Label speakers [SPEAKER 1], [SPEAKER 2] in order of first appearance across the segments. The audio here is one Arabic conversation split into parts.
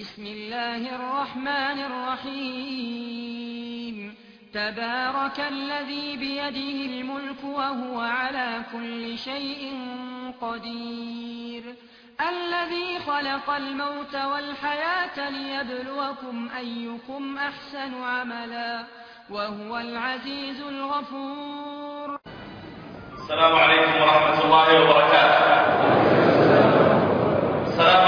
[SPEAKER 1] بسم الله الرحمن الرحيم. تبارك الذي بيده الملك وهو على كل شيء قدير. الذي خلق الموت والحياة ليبلوكم أيكم أحسن عملا. وهو العزيز الغفور.
[SPEAKER 2] السلام عليكم ورحمة الله وبركاته. السلام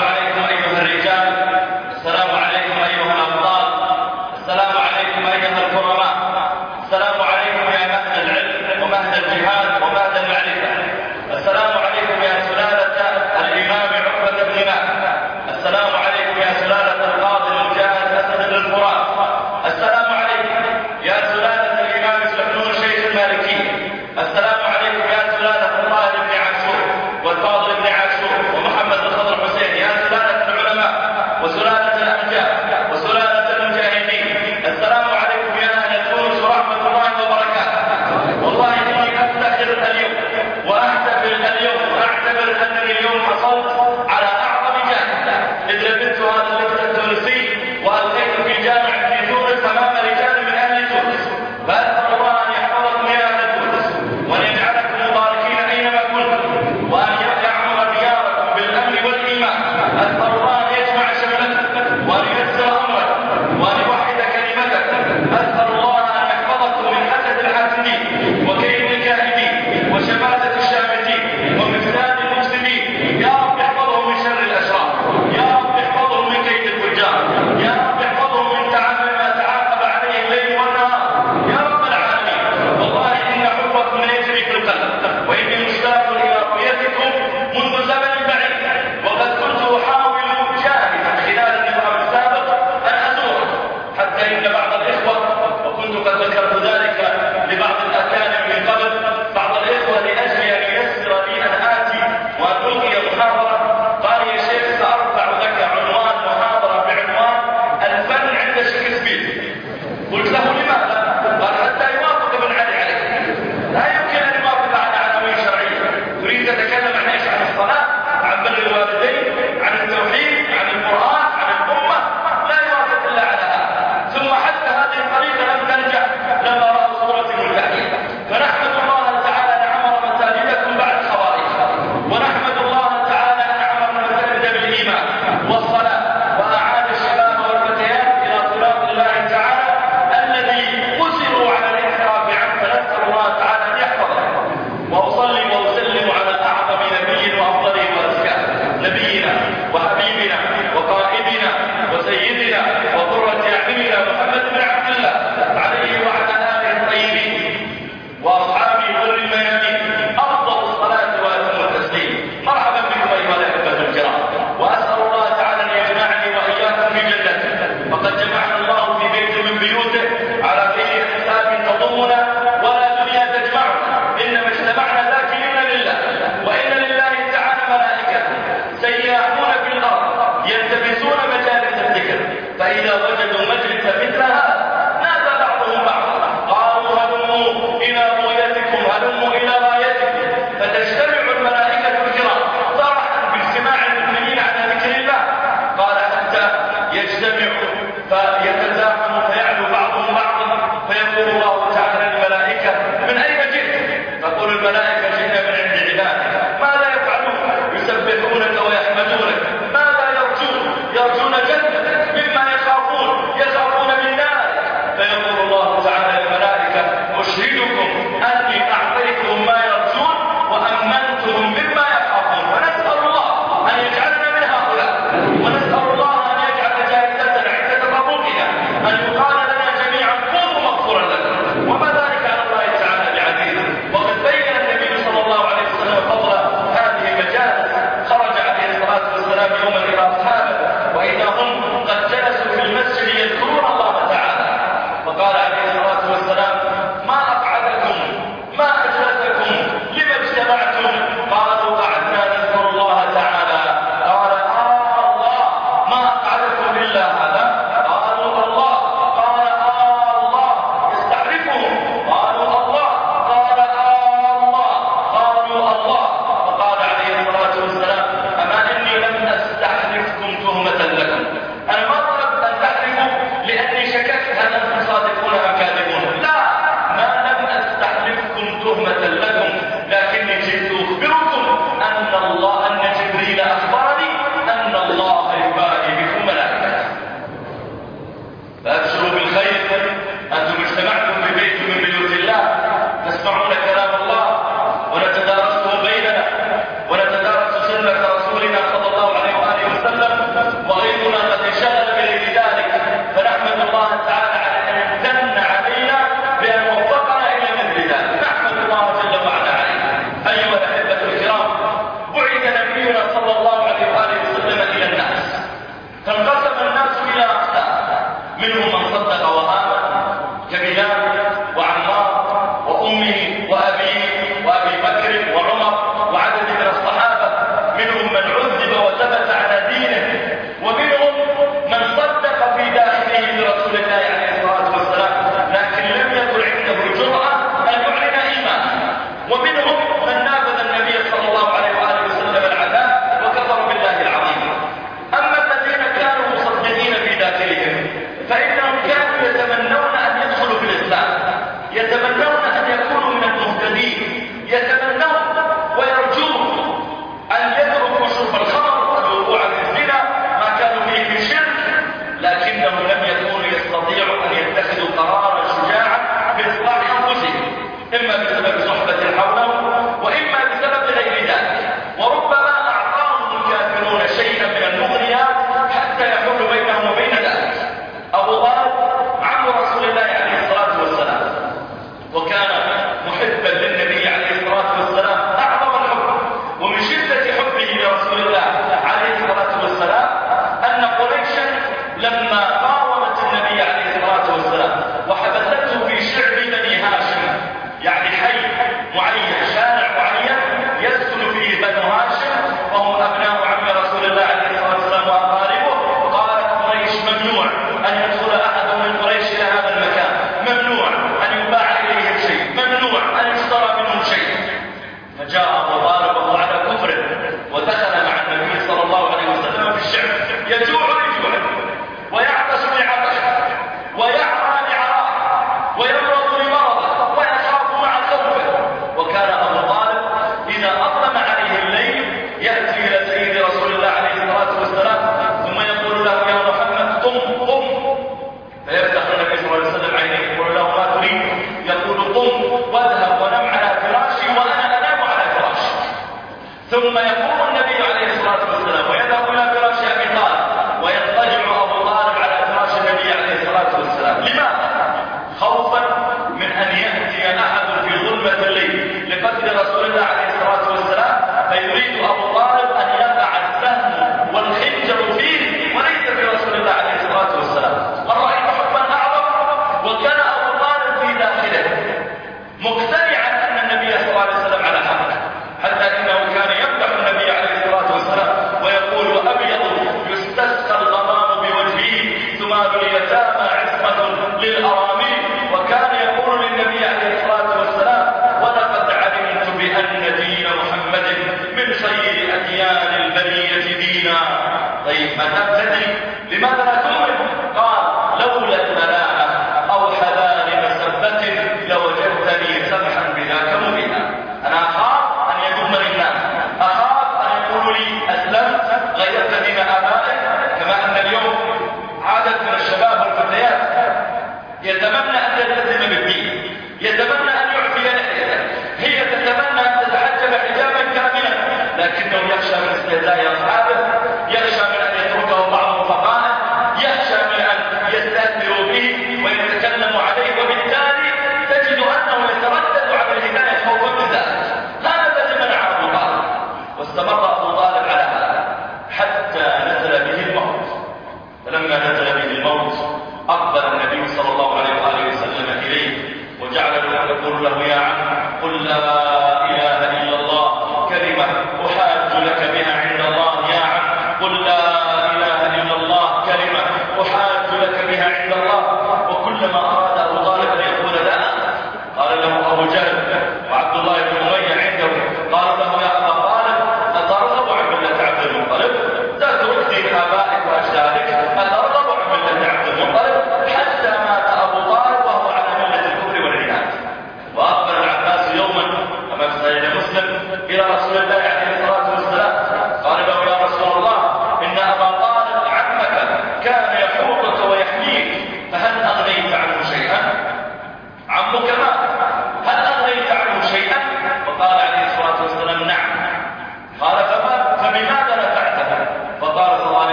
[SPEAKER 2] طيب ما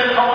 [SPEAKER 2] مثل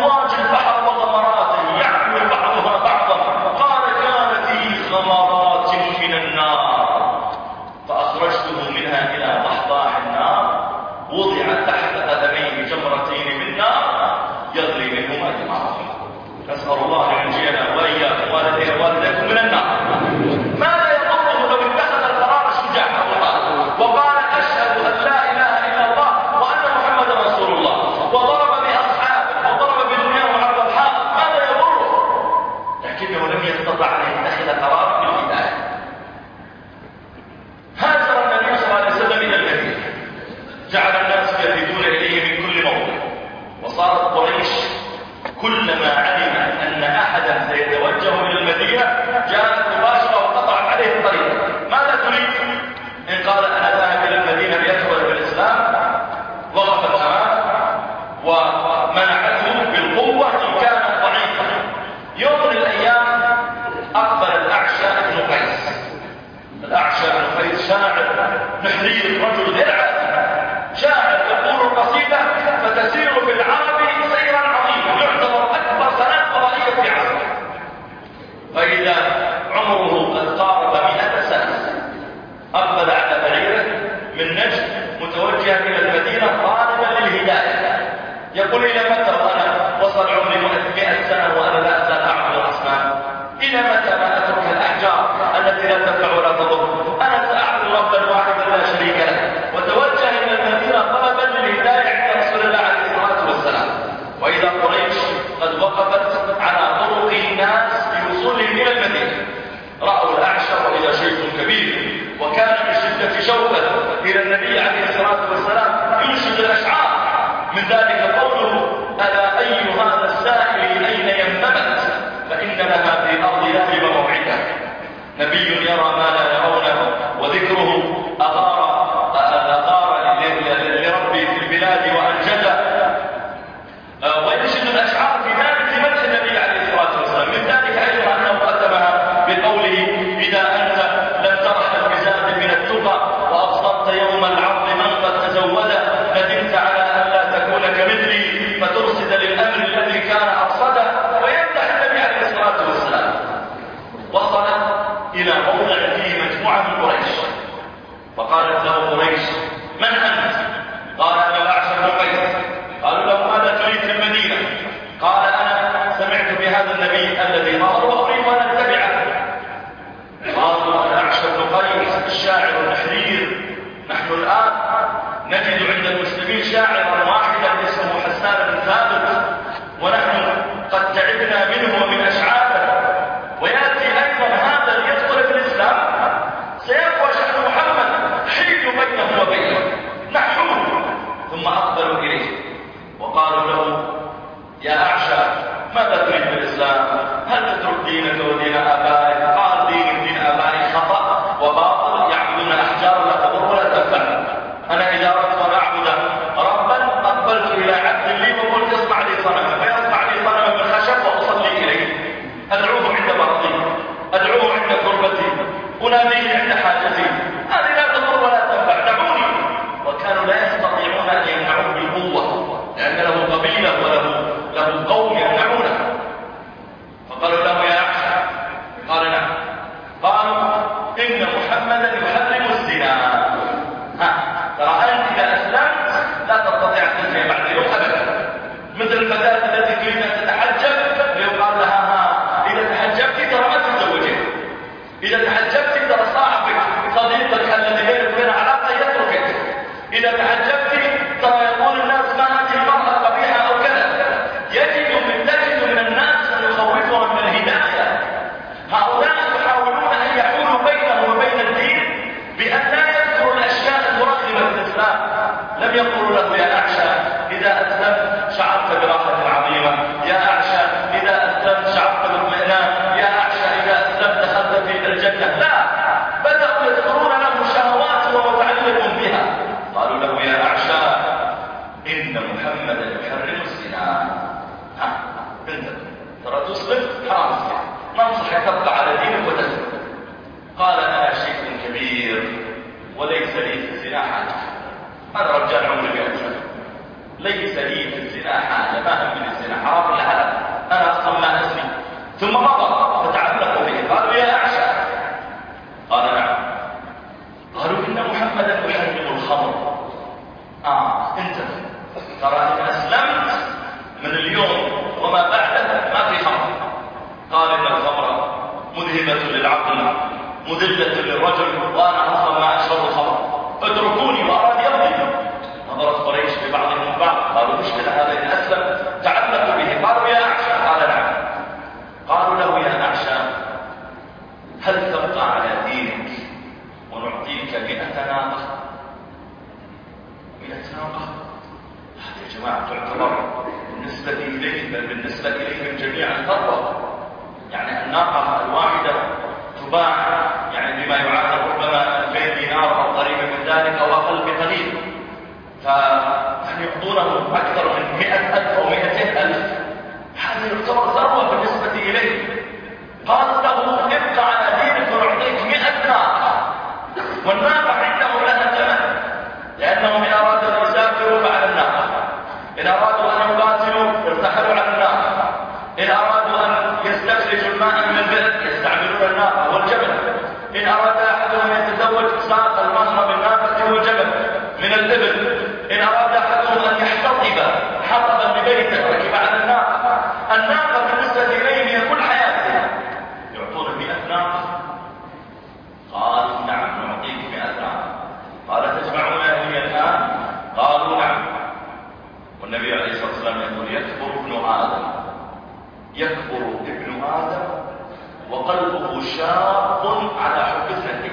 [SPEAKER 2] وقلبه شاق على حب الذكر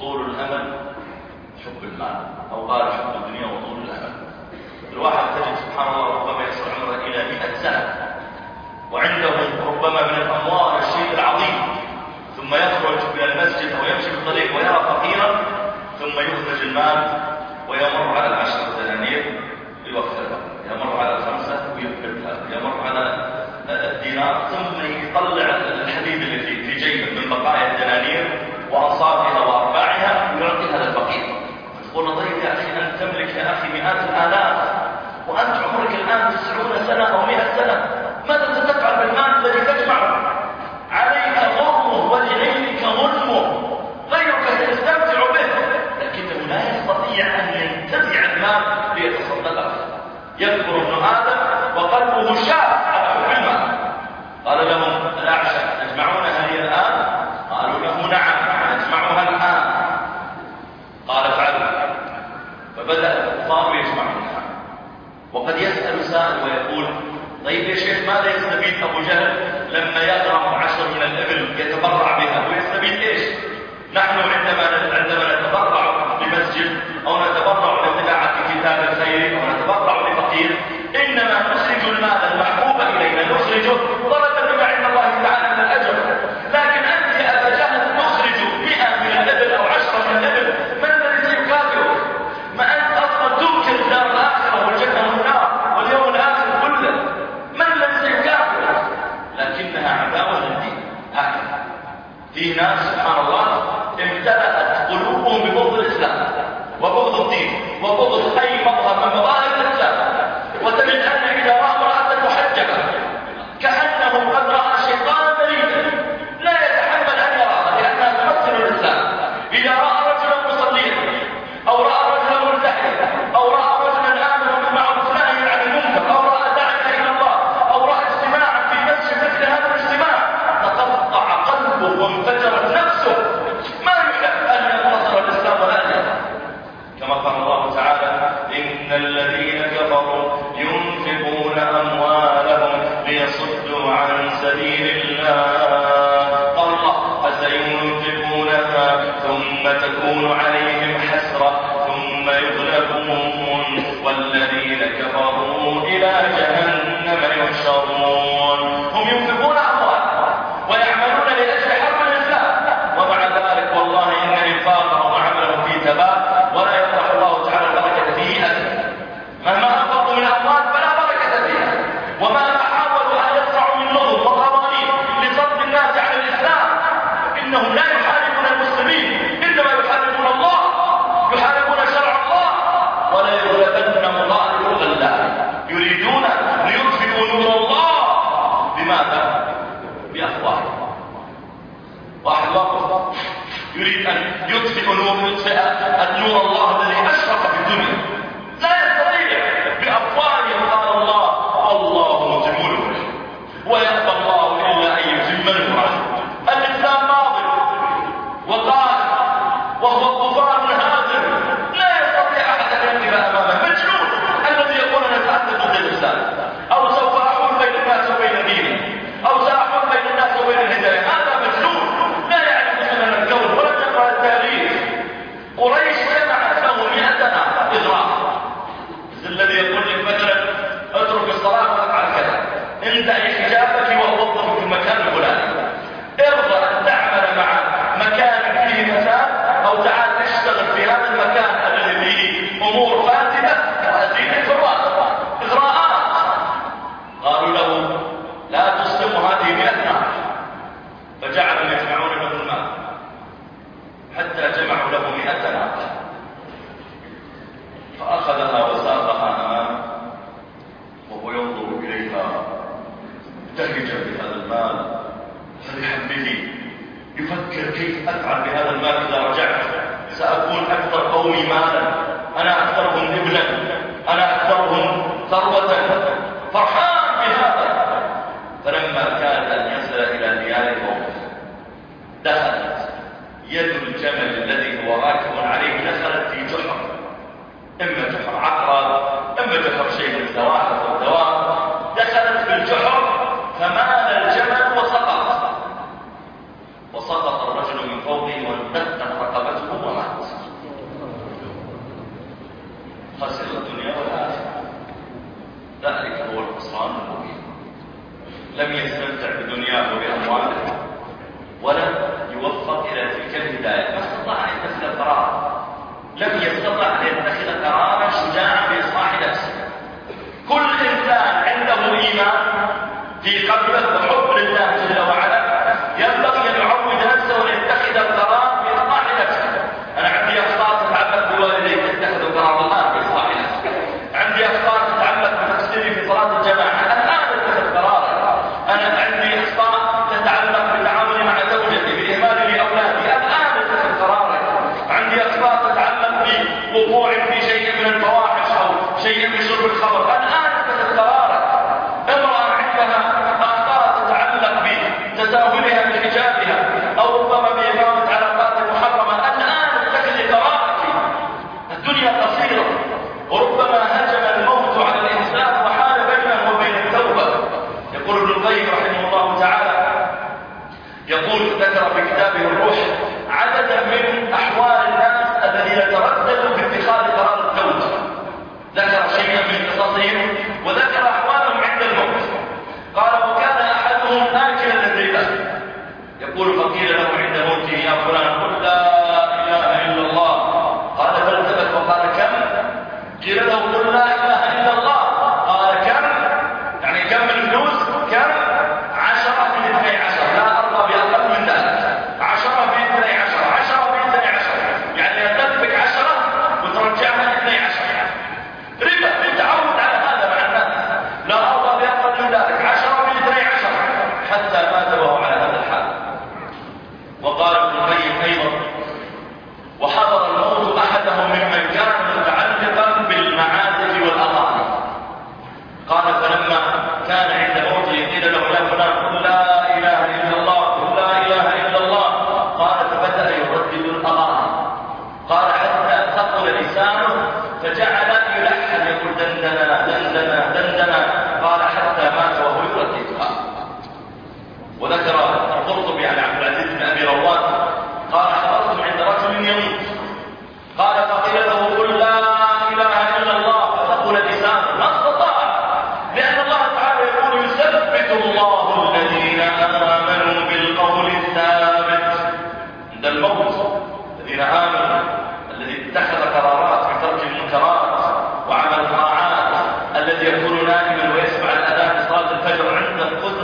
[SPEAKER 2] طول الأمل حب المال. أو قال حب الدنيا وطول الأمل. الواحد تجد سبحان الله ربما يصل عمره إلى 100 سنة. وعنده ربما من الأموال الشيء العظيم. ثم يخرج من المسجد أو يمشي في الطريق ويرى فقيرا. ثم يخرج المال ويمر على العشرة دنانير يوفرها يمر على الخمسة ويبدلها يمر على الدينار. ثم يطلع وأصابعها وأرباعها ويعطيها للفقير تقول طيب يا أخي أنت تملك يا أخي مئات الآلاف وأنت عمرك الآن تسعون سنة أو مئة سنة. ماذا ستفعل بالمال الذي تجمعه عليك غرمه ودعيه طيب يا شيخ ماذا يستفيد أبو جهل لما يضرب عشر من الإبل يتبرع بها؟ ويستفيد إيش؟ نحن عندما عندما نتبرع بمسجد أو نتبرع لطباعة كتاب الخير أو نتبرع لفقير إنما نخرج المال المحبوب إلينا نخرجه ولا في ناس سبحان قال حتى مات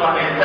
[SPEAKER 2] عنده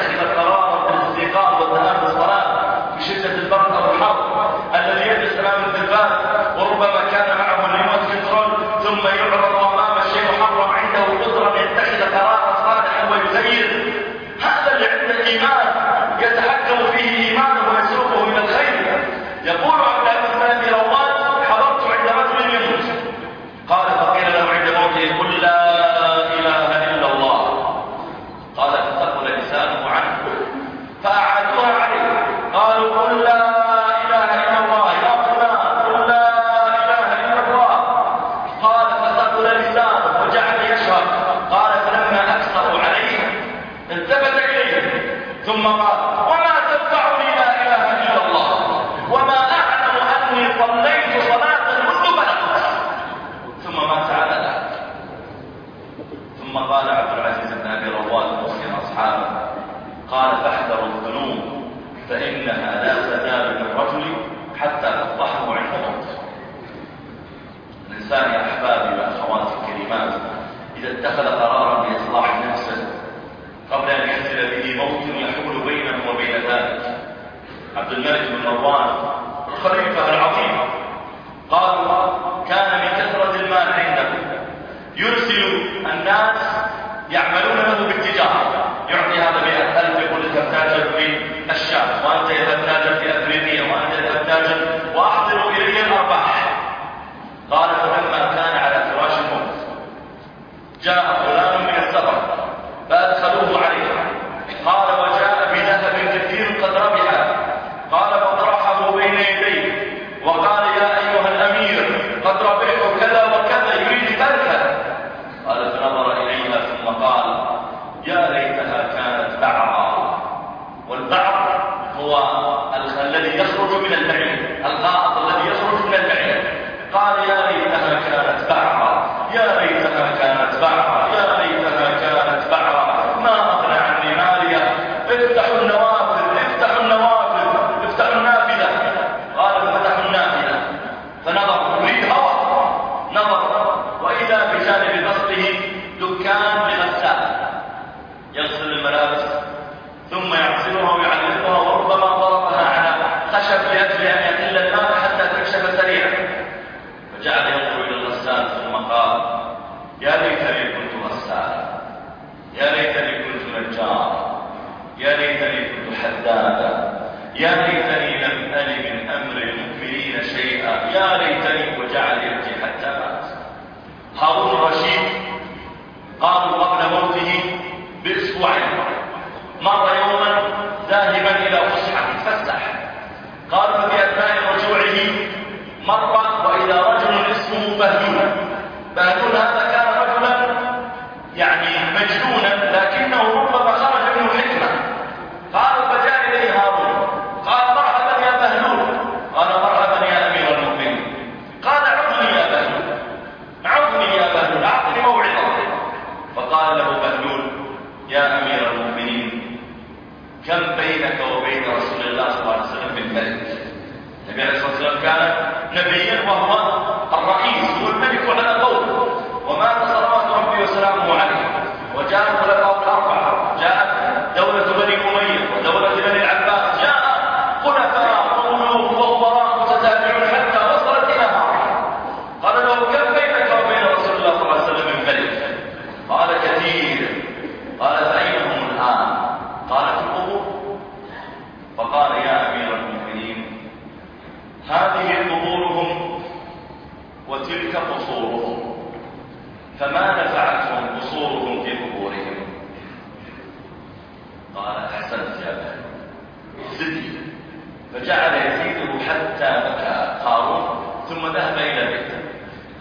[SPEAKER 2] ثم ذهب إلى بيته.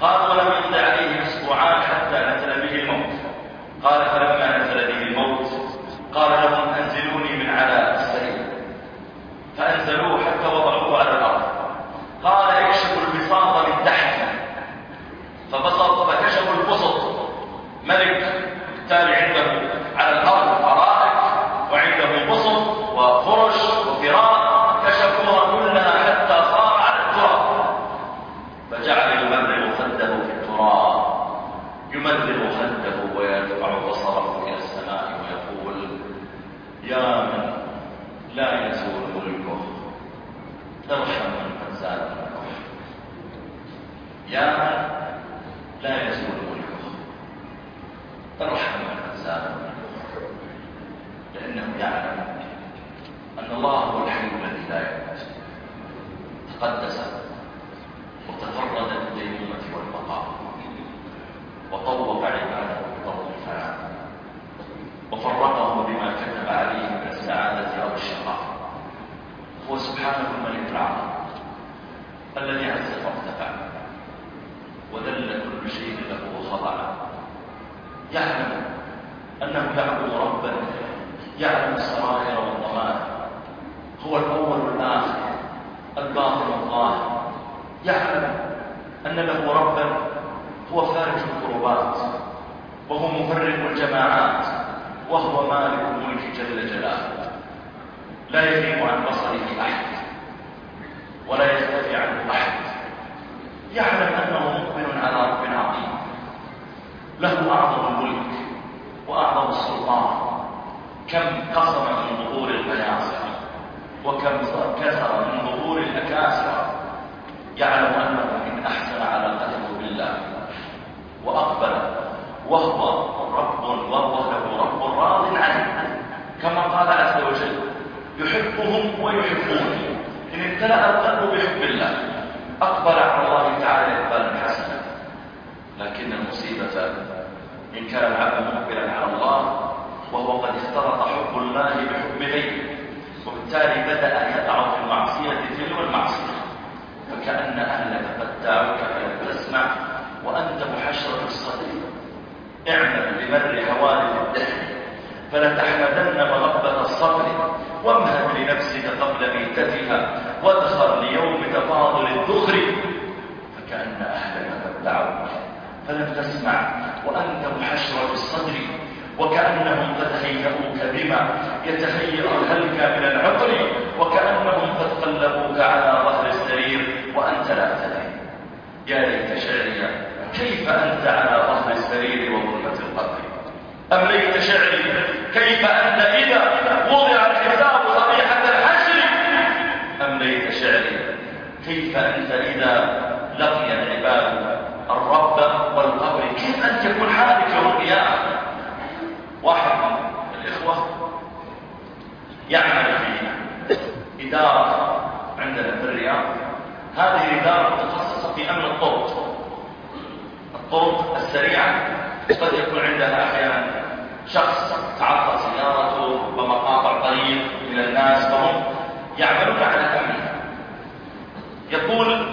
[SPEAKER 2] قال ولم يمض عليه أسبوعان حتى نزل به الموت. قال فلما ويحبونه إن امتلأ القلب بحب الله أقبل على الله تعالى إقبالا حسنا. لكن المصيبة إن كان العبد مقبلا على الله وهو قد اختلط حب الله بحب غيره وبالتالي بدأ يقع في المعصية تلو المعصية. فكأن أهلك قد دعوك فلم تسمع وأنت محشرة الصدر اعمل بمر حوادث الدهر فلتحمدن مغبة الصبر. وامهد لنفسك قبل ميتتها وادخر ليوم تفاضل الذخر فكأن أهلك قد دعوك فلم تسمع وأنت محشرة الصدر وكأنهم قد هيئوك بما يتهيأ الهلك من العطر وكأنهم قد قلبوك على ظهر السرير وأنت لا تدري. يا ليت شعري كيف أنت على ظهر السرير وظلمة القبر؟ أم ليت شعري كيف أنت إذا وضع الحساب صبيحة الحشر أم ليت شعري كيف أنت إذا لقي العباد الرب والقبر كيف أن تكون حالك يوم واحد من الإخوة يعمل في إدارة عندنا في الرياض. هذه الإدارة متخصصة في أمن الطرق. الطرق السريعة قد يكون عندها أحيانا شخص تعطل سيارته ربما قاطع طريق من الناس فهم يعملون على أمنها يقول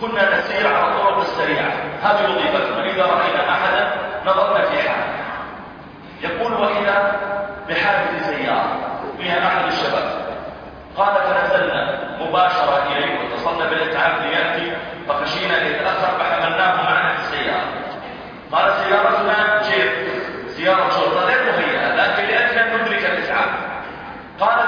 [SPEAKER 2] كنا نسير على الطرق السريعة هذه وظيفتنا إذا رأينا أحدا نظرنا في حاله يقول وإذا بحادث سيارة فيها أحد الشباب. قال فنزلنا مباشرة إليه واتصلنا بالإسعاف ليأتي فخشينا أن يتأخر فحملناه معنا في السيارة. قال سيارتنا جيب. سيارة شرطة غير مهيئة لكن لأجل أن ندرك الإسعاف قال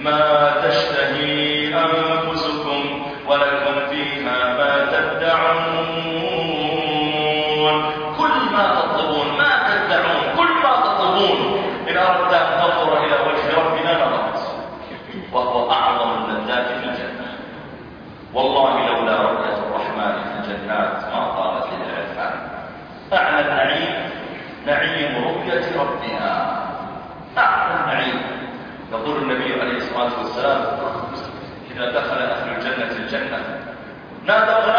[SPEAKER 2] ما تشتهي أنفسكم ولكم فيها ما تدعون. والسلام. إذا دخل أهل الجنة الجنة. نادوا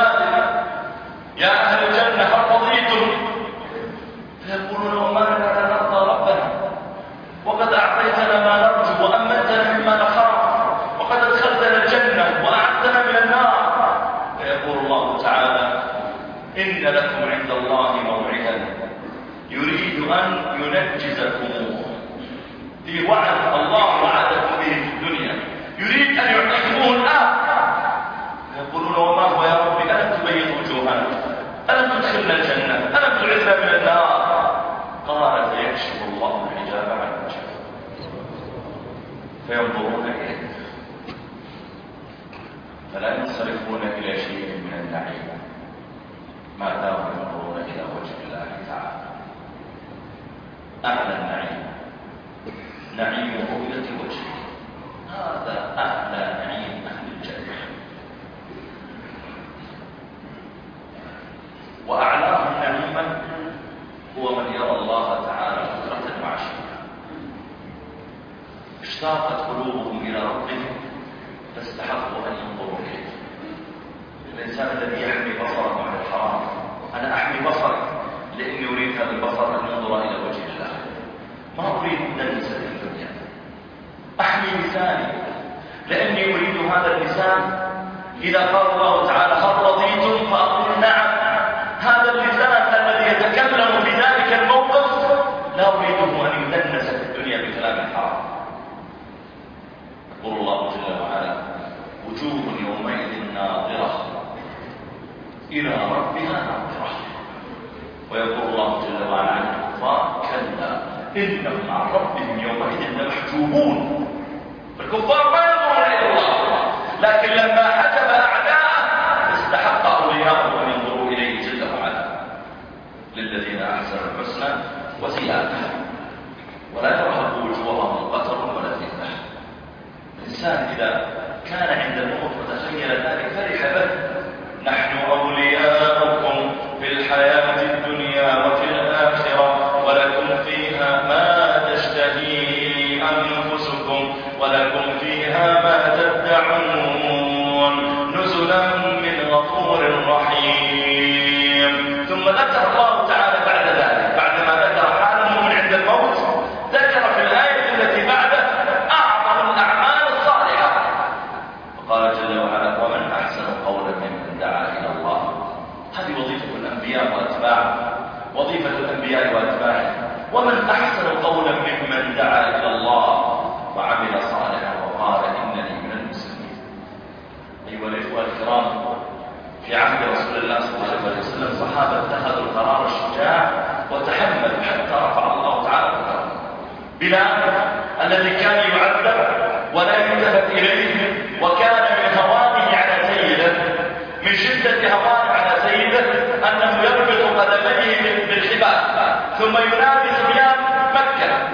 [SPEAKER 2] يريده أن يدنس في الدنيا بكلام حرام يقول الله جل وعلا وجوه يومئذ ناظرة إلى ربها ناظرة ويقول الله جل وعلا عن الكفار كلا إنهم عن ربهم يومئذ لمحجوبون. الكفار ما ينظرون إلى الله لكن لا الإنسان إذا كان عند الموت وتخيل ذلك فرح به نحن أولياؤكم في الحياة الدنيا وفي الآخرة ولكم فيها ما تشتهي أنفسكم ولكم فيها ما تدعون. نزلا من غفور رحيم. ثم ذكر الله القرار الشجاع وتحمل حتى رفع الله تعالى قدره بلا الذي كان يعذب ولا يلتفت إليه وكان من هوانه على سيده من شدة هوانه على سيده أنه يربط قدميه بالحبال ثم ينادي صبيان مكة.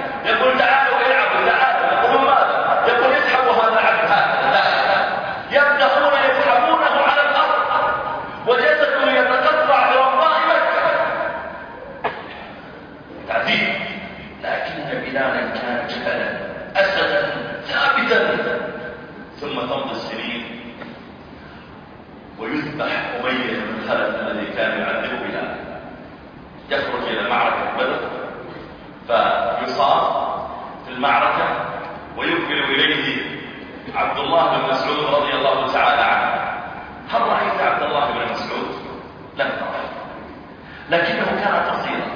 [SPEAKER 2] عبد الله بن مسعود رضي الله تعالى عنه. هل رأيت عبد الله بن مسعود؟ لم ترى لكنه كان قصيرا.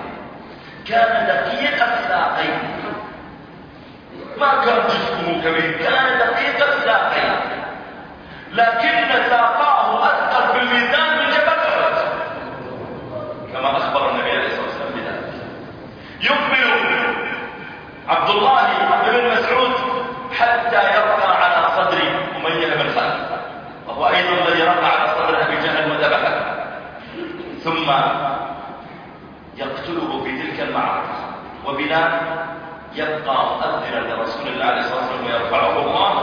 [SPEAKER 2] كان دقيق الساقين ما كان جسمه كبير. كان ثم يقتله في تلك المعركة. وبلا يبقى مؤذنا لرسول الله عليه الصلاة والسلام ويرفعه الله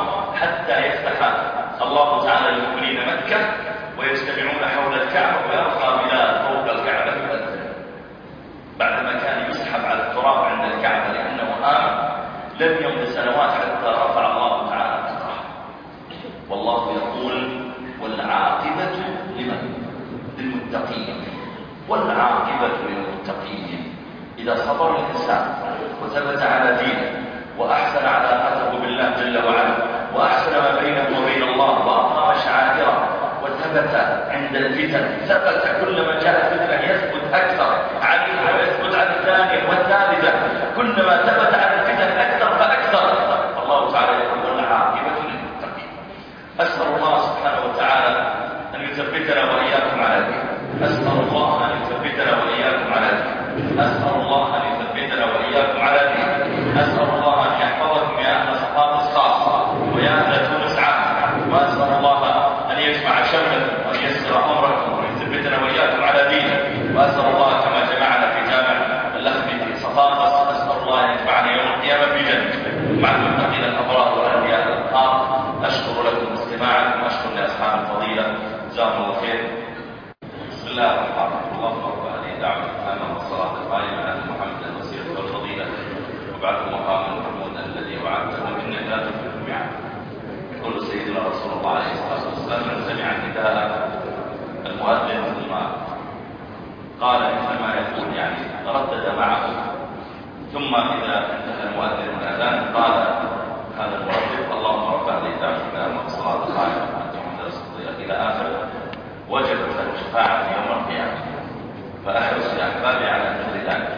[SPEAKER 2] حتى يفتح الله تعالى للمؤمنين مكة ويجتمعون حول الكعبة ويرفع إذا صبر الإنسان وثبت على دينه وأحسن علاقته بالله جل وعلا وأحسن ما بينه وبين الله وأقام شعائره وثبت عند الفتن ثبت كلما جاء فتنة يثبت أكثر عليها ويثبت على الثانية والثالثة. كلما ثبت على الفتن أكثر فأكثر. الله تعالى يقول العاقبة للمتقين. أسأل الله سبحانه وتعالى أن يثبتنا وإياكم على دين أسأل الله أن يثبتنا وإياكم على دين أسأل الله أن يثبتنا وإياكم على دين أسأل الله أن يحفظكم يا أهل صفات الخاصة ويا أهل تونس عامة وأسأل الله أن يجمع شملكم وأن يسر أمركم وأن يثبتنا وإياكم على دينه وأسأل الله كما جمعنا في جامع اللخمي في صفاقس أسأل الله أن يجمعنا يوم القيامة في جنة مع المتقين الأبرار والأنبياء الأطهار أشكر لكم استماعكم وأشكر لأصحاب الفضيلة جزاهم الله خير بسم الله الرحمن الرحيم اللهم رب هذه الدعوة التامة والصلاة القائمة على محمد الوسيلة والفضيلة وبعد مقام محمود الذي وعدته إنك لا تخلف الميعاد يقول سيدنا رسول الله عليه الصلاة والسلام من سمع نداء المؤذن ثم قال مثل ما يقول يعني ردد معه. ثم إذا انتهى المؤذن من الأذان قال هذا المردد اللهم رب هذه الدعوة التامة والصلاة القائمة الصديق إلى آخر وجبت له شفاعة يوم القيامة. فأحرص يا أحبابي على مثل ذلك.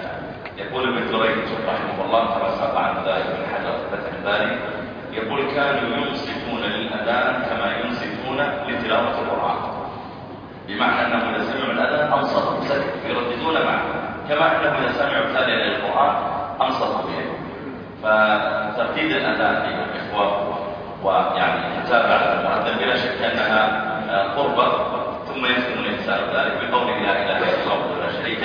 [SPEAKER 2] يقول ابن جريج رحمه الله كما سبق عن ذلك من حجر فتح الباري يقول كانوا ينصفون للأذان كما ينصفون لتلاوة القرآن. بمعنى أنهم إذا سمعوا الأذان أنصفوا سكتوا يرددون معه. كما أنهم إذا سمعوا تاليا للقرآن أنصفوا به. فترتيب الأذان للإخوة ويعني متابعة المؤذن بلا شك أنها قربة ثم يختم الإنسان ذلك بقول لا إله إلا الله ولا شريك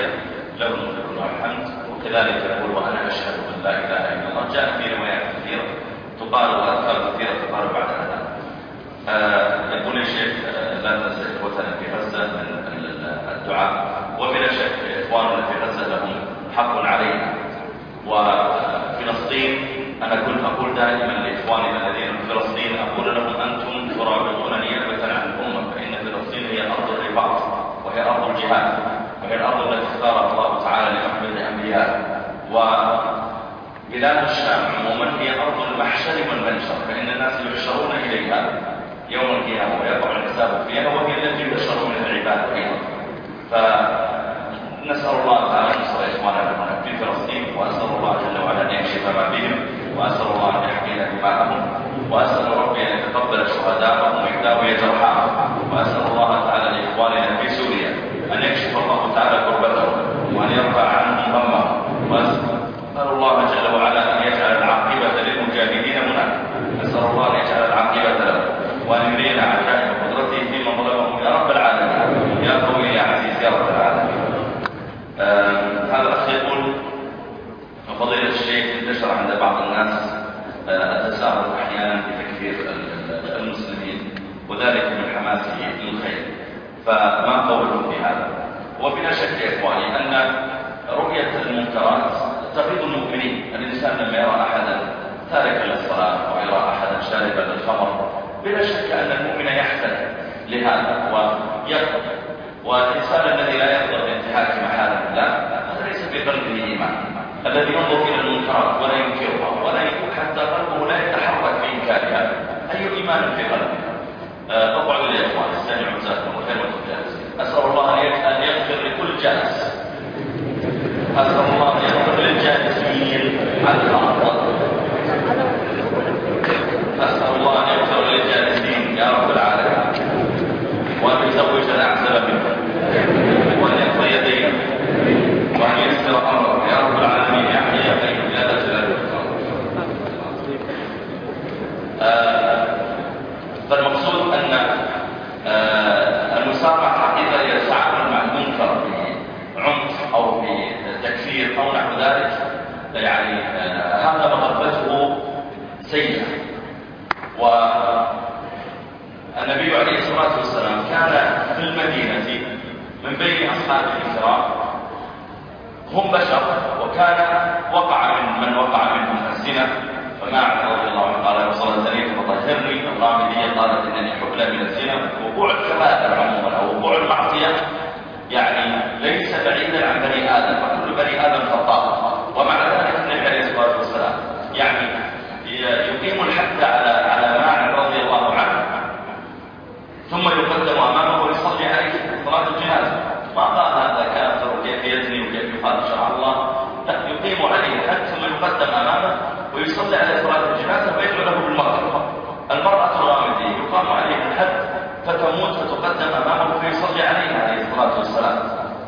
[SPEAKER 2] له الملك والحمد وكذلك يقول وأنا أشهد أن لا إله إلا الله. جاء في روايات كثيرة. تقال وأذكار كثيرة تقال بعد الأذان آه يقول الشيخ آه لا تنسى إخوتنا في غزة من الدعاء. وبلا شك إخواننا في غزة لهم حق علينا. وفلسطين أنا كنت أقول دائما لإخواننا الذين في فلسطين أقول لهم أنتم تراودون نيابة عن الأمة فإن فلسطين هي أرض الرباط وهي أرض الجهاد وهي الأرض التي اختارها الله تعالى لمحمد الأنبياء. وبلاد الشام عموما هي أرض المحشر والمنشر فإن الناس يحشرون إليها يوم القيامة ويقع الحساب فيها وهي التي يحشر من العباد أيضا فنسأل الله تعالى أن ينصر إخواننا في فلسطين وأسأل الله جل وعلا أن يكشف ما بهم وأسأل الله أن يحمينا دماءهم وأسأل ربي أن يتقبل شهداءهم ويداوي جرحاهم وأسأل الله تعالى لإخواننا في سوريا أن يكشف الله تعالى كربتهم وأن يرفع عنهم همهم وأسأل الله جل وعلا أن يجعل العاقبة للمجاهدين هناك نسأل الله أن يجعل العاقبة لهم وأن يرينا عجائب قدرته في من ظلمهم يا رب العالمين يا قوي يا عزيز يا رب العالمين آه هذا الأخ يقول فضيلة الشيخ انتشر عند بعض الناس التساهل أحيانا بتكفير المسلمين وذلك من حماسه للخير فما قوله في هذا وبلا شك يا اخواني ان رؤيه المنكرات تغيظ المؤمنين الانسان لما يرى احدا تاركا للصلاه أو يرى احدا شاربا للخمر بلا شك ان المؤمن يحزن لهذا ويغضب والانسان الذي لا يغضب بانتهاك محارم الله هذا ليس في قلبه ايمان الذي ينظر إلى المنكرات ولا ينكرها ولا يكون حتى قلبه لا يتحرك في إنكارها. أي إيمان في قلبه آدم وكل بني آدم خطاء ومع ذلك النبي عليه الصلاة والسلام يعني يقيم الحد على على ماعن رضي الله عنه. ثم يقدم أمامه ويصلي عليه صلاه الجهاد ما قال هذا كافر وكيف يزني وكيف يخالف شرع الله. لا يقيم عليه الحد ثم يقدم أمامه ويصلي عليه صلاه الجهاد ويدعو له بالمغفرة. المرأة الغامديه يقام عليها الحد فتموت فتقدم أمامه فيصلي عليها عليه الصلاة والسلام.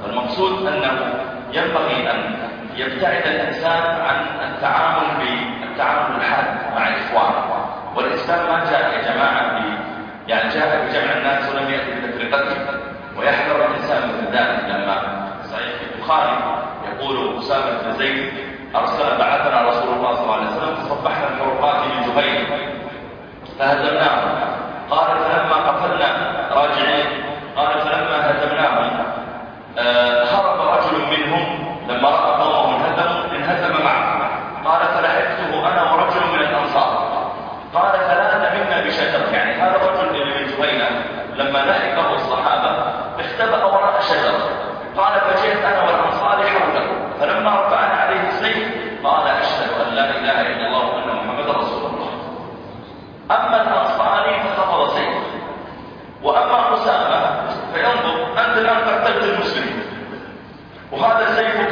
[SPEAKER 2] المقصود أنه ينبغي أن يبتعد الإنسان عن التعامل بالتعامل الحاد مع الإخوان. والإسلام ما جاء يا جماعة يعني جاء بجمع الناس ولم يأتي بتفرقتهم ويحذر الإنسان من ذلك لما صحيح البخاري يقول أسامة بن زيد أرسل بعثنا رسول الله صلى الله عليه وسلم فصبحنا الحروقات من جبين فهزمناهم. قال فلما قتلنا راجعين قال فلما هزمناهم آه The Mara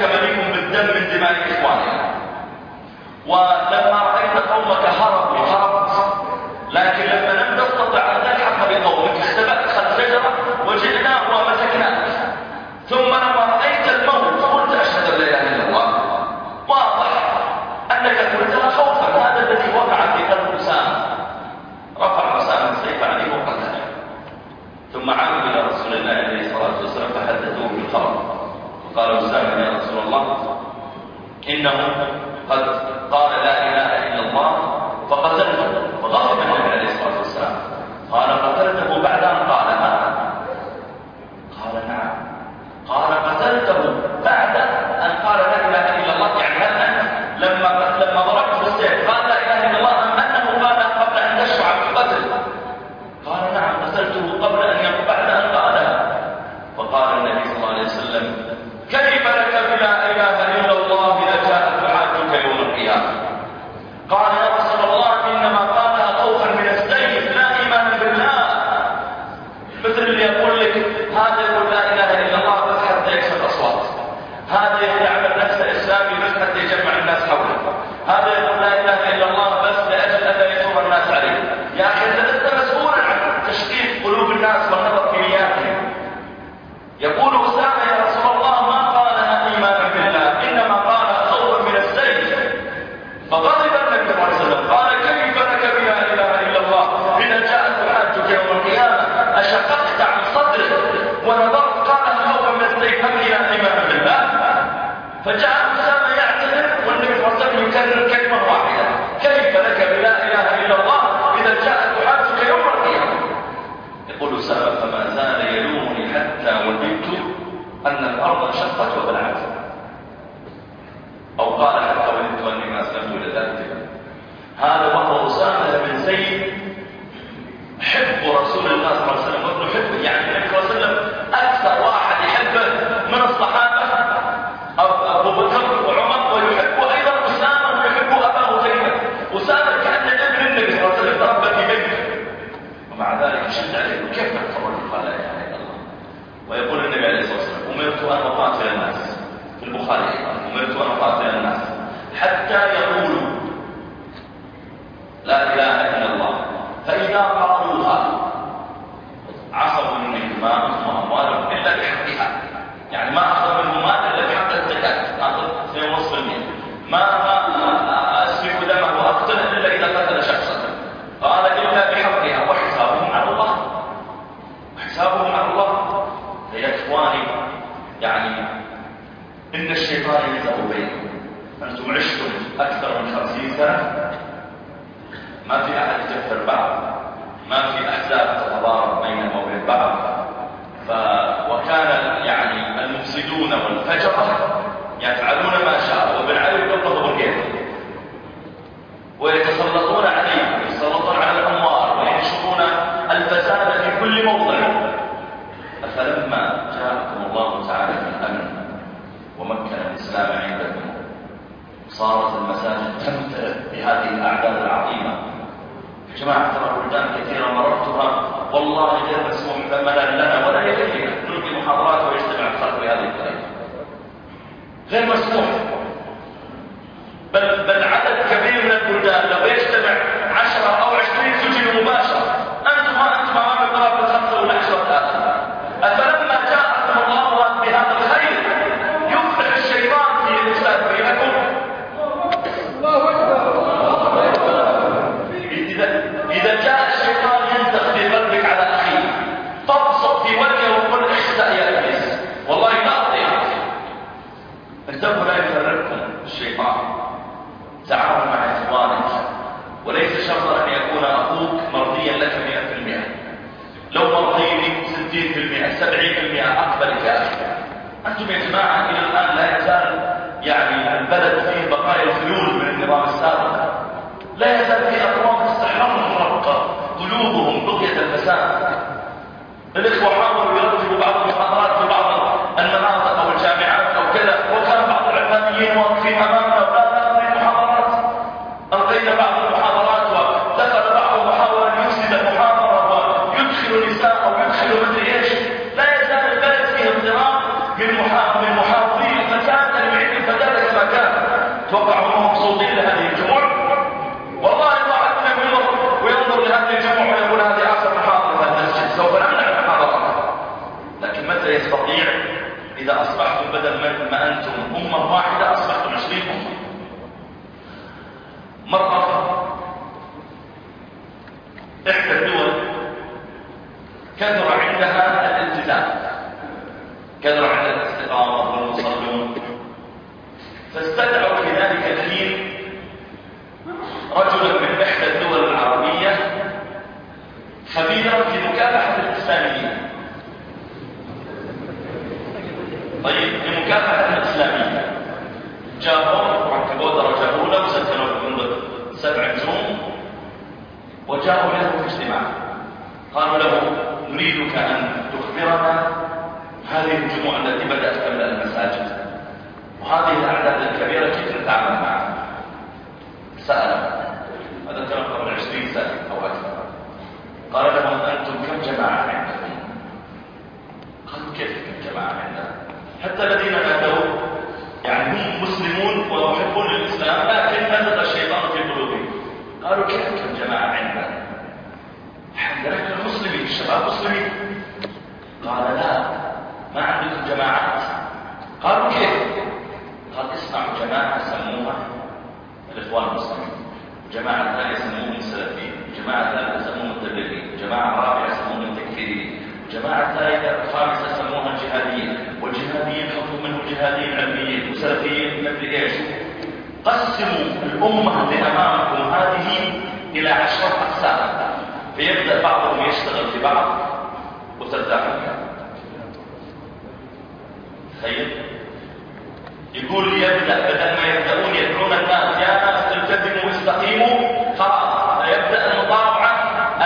[SPEAKER 2] بكمالكم بالدم من دماء إخوانكم ولما رأيت قومك هربوا هربت لكن لما لم تستطع أن تلحق بقومك اختبأت خلف شجرة وجئنا ومسكناك ثم لما رأيت الموت قلت أشهد أن لا إله إلا الله. واضح أنك قلتها خوفا. هذا الذي وقع في قلب حسام. رفع حسام السيف عليه وقتله ثم عادوا إلى رسول الله عليه الصلاة والسلام فحدثوه بالخبر قالوا وسام يا رسول الله إنه قد قال لا إله إلا الله فقتلته فغضب أنتم أمة واحدة أصلا. يقول لي يبدأ بدل ما يبدأون يدعون الناس يا ناس التزموا واستقيموا. خلاص يبدأ المطاوعة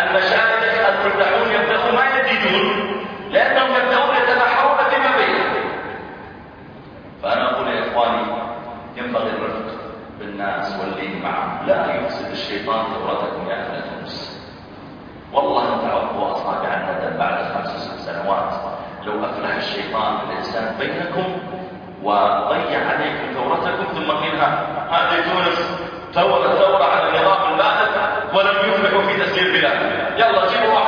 [SPEAKER 2] المشايخ الفلاحون يبدأوا ما يزيدون لأنهم يبدأون يتبحرون فيما بينهم فأنا أقول يا إخواني ينبغي الرفق بالناس واللين معهم. لا يفسد الشيطان دورتكم يا أهل تونس والله ان تعرفوا أصابع الندم بعد خمس ست سنوات. لو أفلح الشيطان الإنسان بينكم وضيع عليكم ثورتكم ثم قيل هذه تونس. ثورة ثورة على النظام الباحث ولم يفلحوا في تسيير بلادهم يلا جيبوا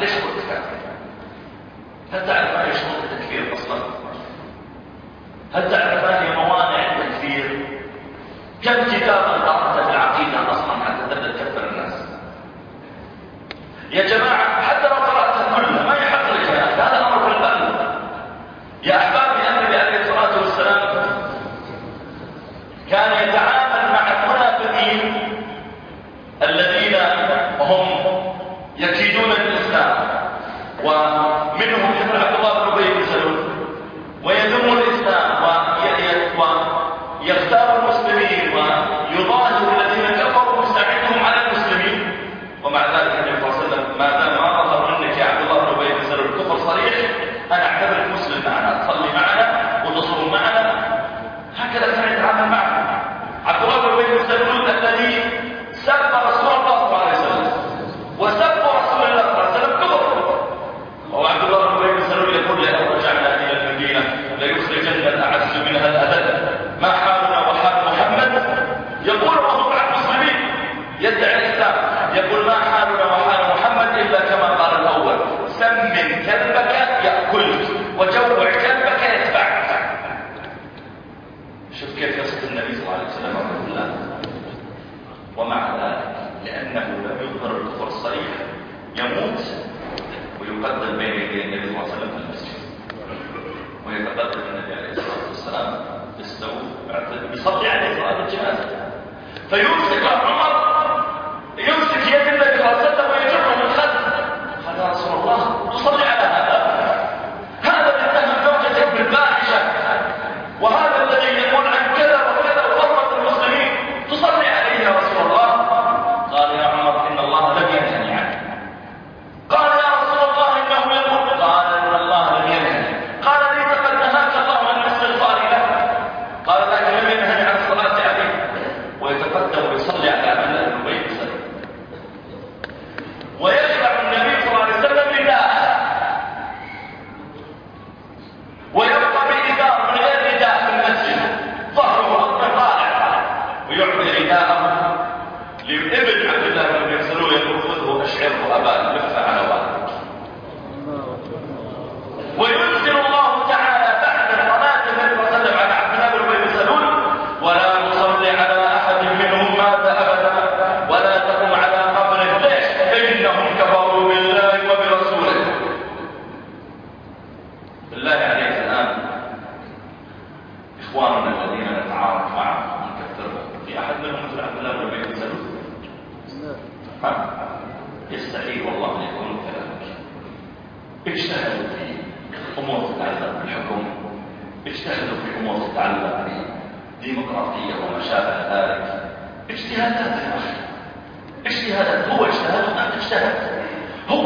[SPEAKER 2] ليش كنت كافر؟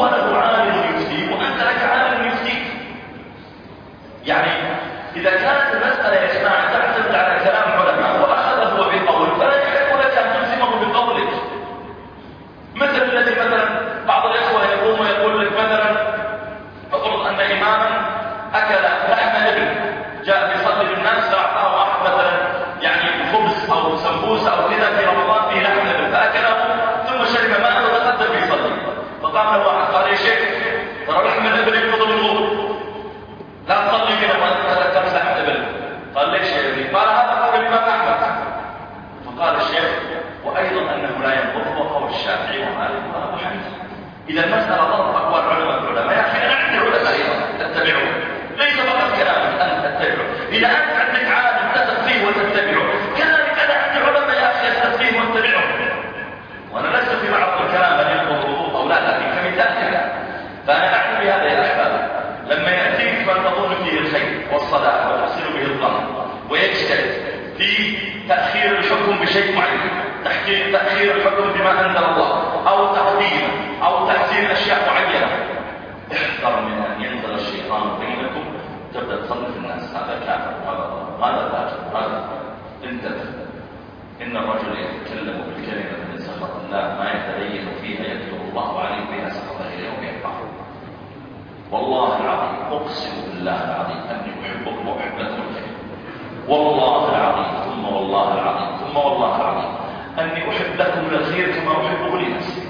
[SPEAKER 2] ولد عاد تتبعه. ليس فقط كلام أن تتبعه. إذا أنت عندك عالم تثق فيه وتتبعه كذلك أنا عندي علماء يا أخي أثق فيهم واتبعهم وأنا لست في بعض الكلام أن يقول أو لا لكن كمثال كذا. فأنا أعلم بهذا يا أحباب لما يأتيك من تظن فيه الخير والصلاح وتحصل به الظن ويجتهد في تأخير الحكم بشيء معين. تأخير الحكم بما أنزل هذا كافر هذا هذا فاجر هذا انتبه إن الرجل يتكلم بالكلمة من سخط الله ما يتبين فيها يكتب الله عليه بها سخط اليه وبها والله العظيم أقسم بالله العظيم أني احبكم واحبكم الكريم والله العظيم ثم والله العظيم ثم والله العظيم. أني احب لكم الخير كما أحبه لنفسي.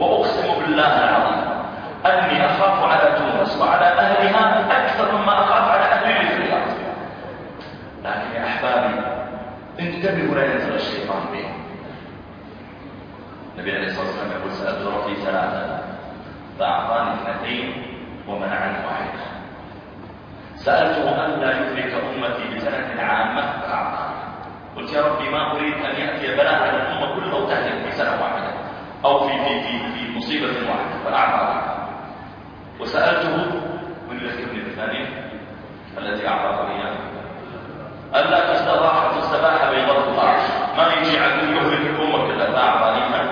[SPEAKER 2] وأقسم بالله العظيم أني أخاف على تونس وعلى أهلها انتبهوا لا ينزل الشيطان بهم النبي عليه الصلاة والسلام يقول سألت ربي ثلاثة فأعطاني اثنتين ومنعني واحدة سألته أن لا يدرك أمتي بسنة عامة؟ فأعطاني. قلت يا ربي ما أريد أن يأتي بلاء على الأمة كلها وتهلك في سنة واحدة أو في في في, في مصيبة واحدة فأعطاني. وسألته من يذكرني بالثانية التي أعطاك إياها ألا تستراح تستباح بين الأرض ما يجي عنه يهلك الأمة كلها فأعطانيها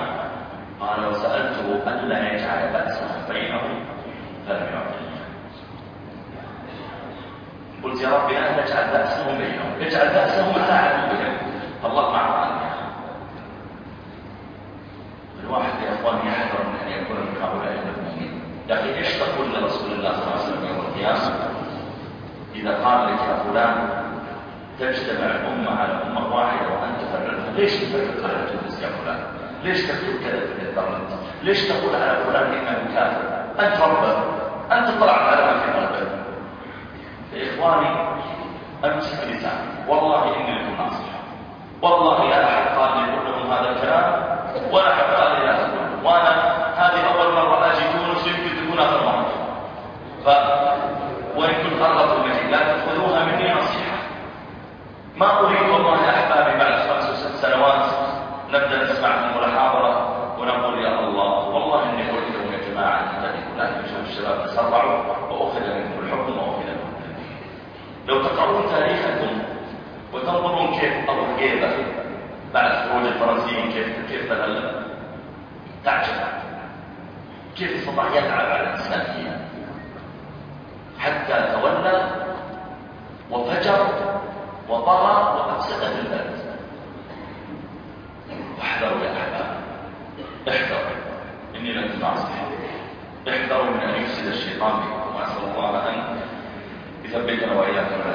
[SPEAKER 2] قال وسألته ألا يجعل بأسهم بينهم فلم يعطيني قلت يا ربي لا تجعل بأسهم بينهم اجعل بأسهم على عدوهم الله أعطاني الواحد يا اخوان يحذر من أن يكون من هؤلاء المؤمنين. لكن إيش تقول لرسول الله صلى الله عليه وسلم يوم القيامة. إذا قال لك يا فلان تجتمع الأمة على أمة واحدة وأنت فرقتها ليش تفرق على تونس يا فلان؟ ليش تكتب كذا في الانترنت ليش تقول على فلان إنه كافر؟ أنت ربه أنت طلعت على امسك لساني والله إني لكم ناصح والله لا أحد قال لي كلهم هذا الكلام ولا أحد قال لي لا تقول وأنا هذه أول مرة أجي تونس يمكن تكون اخر مره ف وان كنت قربت المجيء لا تاخذوها مني نصيحه ما اريد والله يا احبابي بعد خمس وست سنوات نبدا نسمع من المحاضره ونقول يا الله والله اني قلت لهم يا جماعة انتبهوا لا تمشوا الشباب تسرعوا واخذ منكم الحكم واخذ منكم لو تقرؤون تاريخكم وتنظرون كيف ابو الجيبه بعد خروج الفرنسيين كيف كيف تغلب؟ تعجب. كيف استطاع يلعب على الانسانيه حتى تولى وفجر وطغى وافسد في البلد. واحذروا يا أحباب. احذروا. إني لم ناصح احذروا من أن يفسد الشيطان بكم. وأسأل الله أن يثبتنا دينه